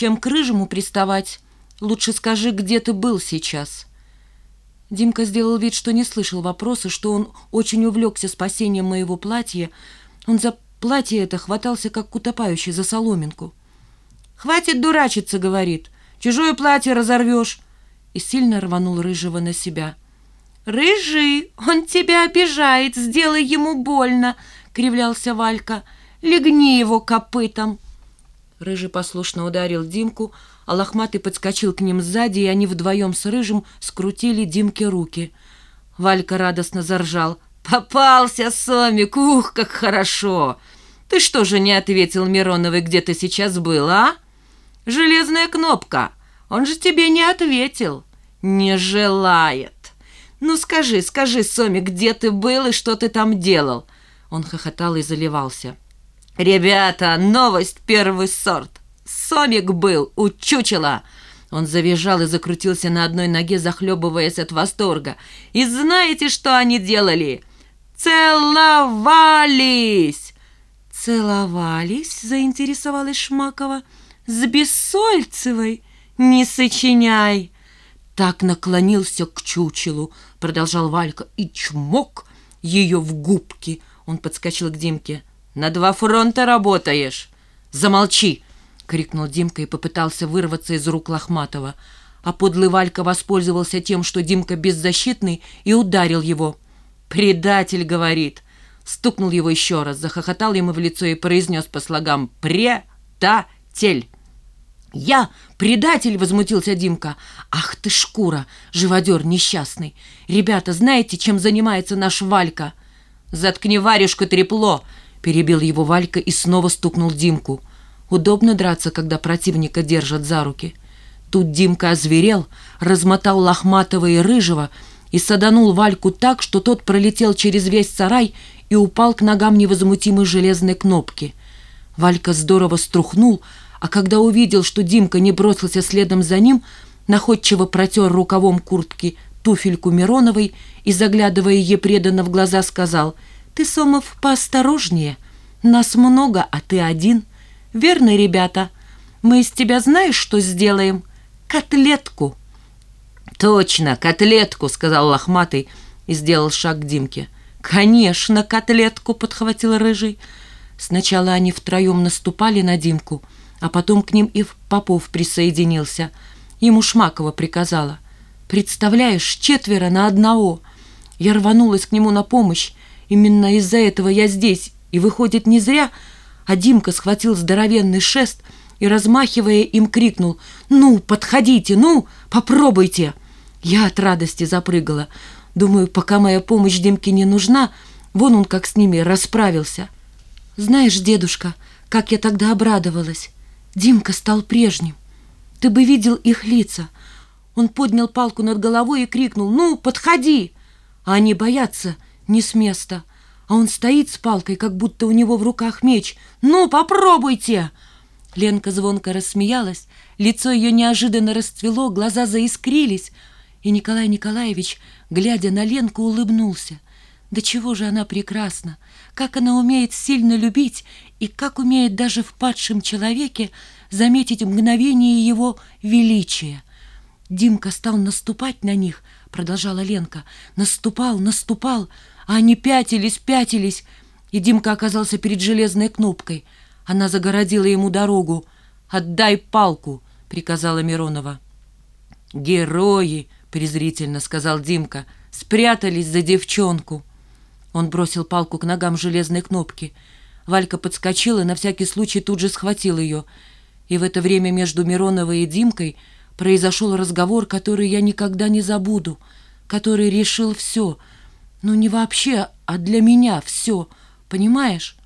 чем к рыжему приставать, лучше скажи, где ты был сейчас». Димка сделал вид, что не слышал вопроса, что он очень увлекся спасением моего платья. Он за платье это хватался, как утопающий за соломинку. «Хватит дурачиться», — говорит, — «чужое платье разорвешь». И сильно рванул Рыжего на себя. «Рыжий, он тебя обижает, сделай ему больно», — кривлялся Валька. «Легни его копытом». Рыжий послушно ударил Димку, а Лохматый подскочил к ним сзади, и они вдвоем с Рыжим скрутили Димке руки. Валька радостно заржал. «Попался, Сомик! Ух, как хорошо! Ты что же не ответил Мироновой, где ты сейчас был, а? Железная кнопка! Он же тебе не ответил! Не желает! Ну скажи, скажи, Сомик, где ты был и что ты там делал?» Он хохотал и заливался. «Ребята, новость первый сорт! Сомик был у чучела!» Он завизжал и закрутился на одной ноге, захлебываясь от восторга. «И знаете, что они делали? Целовались!» «Целовались?» — заинтересовалась Шмакова. «С Бессольцевой? Не сочиняй!» Так наклонился к чучелу, продолжал Валька, и чмок ее в губки. Он подскочил к Димке. «На два фронта работаешь!» «Замолчи!» — крикнул Димка и попытался вырваться из рук Лохматова. А подлый Валька воспользовался тем, что Димка беззащитный, и ударил его. «Предатель!» — говорит. Стукнул его еще раз, захохотал ему в лицо и произнес по слогам «Предатель!» «Я предатель!» — возмутился Димка. «Ах ты шкура, живодер несчастный! Ребята, знаете, чем занимается наш Валька?» «Заткни варежку, трепло!» — перебил его Валька и снова стукнул Димку. Удобно драться, когда противника держат за руки. Тут Димка озверел, размотал Лохматого и Рыжего и саданул Вальку так, что тот пролетел через весь сарай и упал к ногам невозмутимой железной кнопки. Валька здорово струхнул, а когда увидел, что Димка не бросился следом за ним, находчиво протер рукавом куртки туфельку Мироновой и, заглядывая ей преданно в глаза, сказал, «Ты, Сомов, поосторожнее. Нас много, а ты один. Верно, ребята? Мы из тебя знаешь, что сделаем? Котлетку!» «Точно, котлетку!» — сказал Лохматый и сделал шаг к Димке. «Конечно, котлетку!» — подхватил Рыжий. Сначала они втроем наступали на Димку — а потом к ним и Попов присоединился. Ему Шмакова приказала. «Представляешь, четверо на одного!» Я рванулась к нему на помощь. Именно из-за этого я здесь. И выходит, не зря. А Димка схватил здоровенный шест и, размахивая им, крикнул «Ну, подходите, ну, попробуйте!» Я от радости запрыгала. Думаю, пока моя помощь Димке не нужна, вон он как с ними расправился. Знаешь, дедушка, как я тогда обрадовалась. Димка стал прежним. Ты бы видел их лица. Он поднял палку над головой и крикнул «Ну, подходи!» А они боятся не с места. А он стоит с палкой, как будто у него в руках меч. «Ну, попробуйте!» Ленка звонко рассмеялась, лицо ее неожиданно расцвело, глаза заискрились, и Николай Николаевич, глядя на Ленку, улыбнулся. Да чего же она прекрасна! Как она умеет сильно любить и как умеет даже в падшем человеке заметить мгновение его величия. Димка стал наступать на них, продолжала Ленка. Наступал, наступал, они пятились, пятились, и Димка оказался перед железной кнопкой. Она загородила ему дорогу. «Отдай палку!» — приказала Миронова. «Герои!» — презрительно сказал Димка. «Спрятались за девчонку!» Он бросил палку к ногам железной кнопки. Валька подскочила, на всякий случай тут же схватил ее. И в это время между Мироновой и Димкой произошел разговор, который я никогда не забуду, который решил все. Ну, не вообще, а для меня все. Понимаешь?